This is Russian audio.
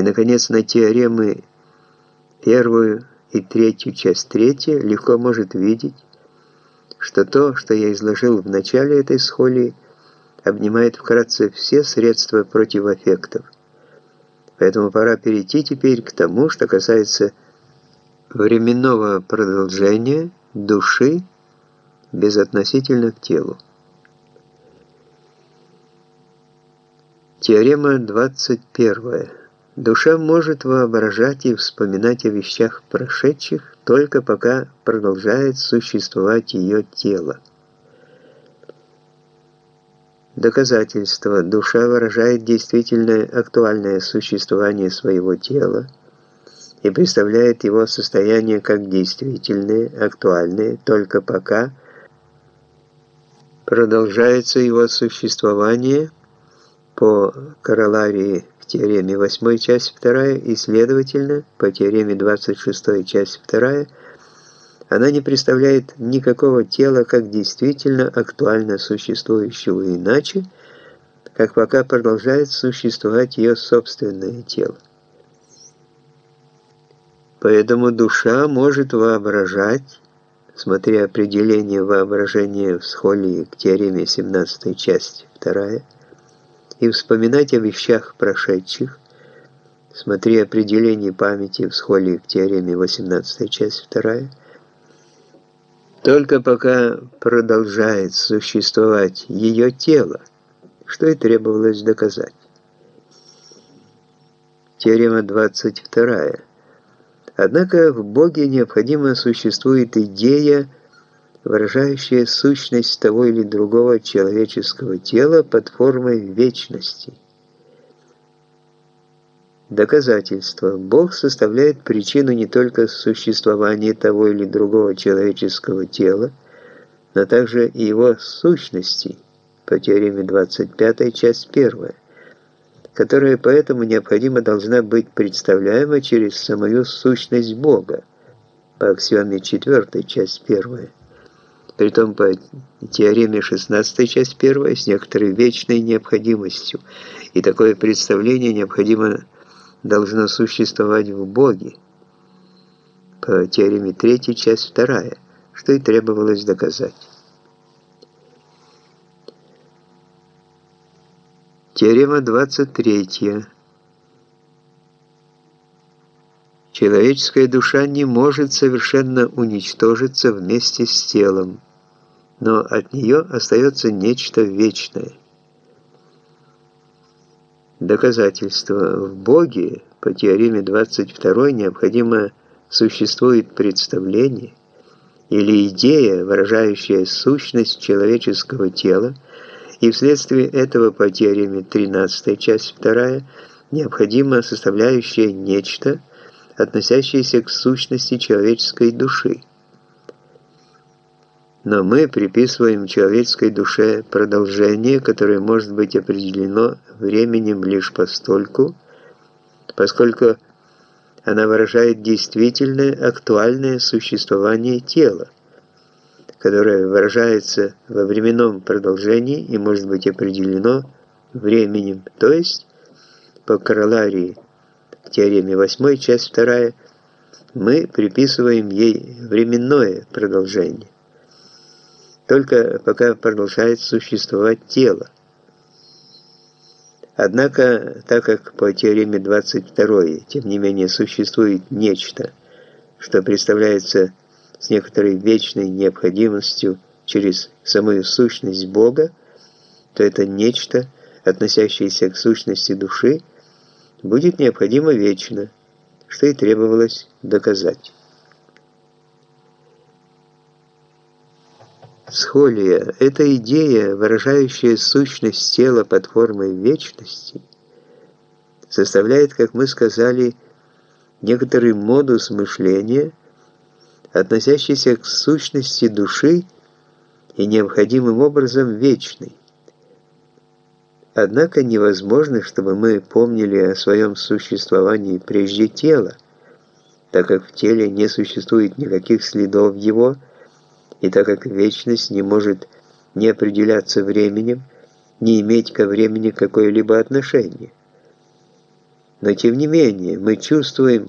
И, наконец, на теоремы первую и третью часть третья легко может видеть, что то, что я изложил в начале этой схолии, обнимает вкратце все средства против аффектов. Поэтому пора перейти теперь к тому, что касается временного продолжения души безотносительно к телу. Теорема 21. Душа может воображать и вспоминать о вещах прошедших, только пока продолжает существовать ее тело. Доказательство. Душа выражает действительное актуальное существование своего тела и представляет его состояние как действительное, актуальное, только пока продолжается его существование по короларии теореме 8 часть 2 и, следовательно, по теореме 26 часть 2, она не представляет никакого тела как действительно актуально существующего иначе, как пока продолжает существовать ее собственное тело. Поэтому душа может воображать, смотря определение воображения в схолии к теореме 17 часть 2, и вспоминать о вещах прошедших, смотри определение памяти в схоле к теореме 18 часть 2, только пока продолжает существовать ее тело, что и требовалось доказать. Теорема 22. Однако в Боге необходимо существует идея, выражающее сущность того или другого человеческого тела под формой вечности. Доказательство. Бог составляет причину не только существования того или другого человеческого тела, но также и его сущности, по теореме 25, часть 1, которая поэтому необходимо должна быть представляема через самую сущность Бога, по аксиоме 4, часть 1 притом по теореме 16 часть 1 с некоторой вечной необходимостью, и такое представление необходимо должно существовать в Боге, по теореме 3 часть 2, что и требовалось доказать. Теорема 23. Человеческая душа не может совершенно уничтожиться вместе с телом но от нее остается нечто вечное. Доказательство. В Боге по теореме 22 необходимо существует представление или идея, выражающая сущность человеческого тела, и вследствие этого по теореме 13 часть 2 необходимо составляющее нечто, относящееся к сущности человеческой души. Но мы приписываем человеческой душе продолжение, которое может быть определено временем лишь постольку, поскольку она выражает действительное актуальное существование тела, которое выражается во временном продолжении и может быть определено временем, то есть по короларии к теореме 8, часть 2, мы приписываем ей временное продолжение только пока продолжает существовать тело. Однако, так как по теореме 22, тем не менее, существует нечто, что представляется с некоторой вечной необходимостью через самую сущность Бога, то это нечто, относящееся к сущности души, будет необходимо вечно, что и требовалось доказать. Схолия – это идея, выражающая сущность тела под формой вечности, составляет, как мы сказали, некоторый модус мышления, относящийся к сущности души и необходимым образом вечный. Однако невозможно, чтобы мы помнили о своем существовании прежде тела, так как в теле не существует никаких следов его – и так как вечность не может не определяться временем, не иметь ко времени какое-либо отношение. Но тем не менее мы чувствуем,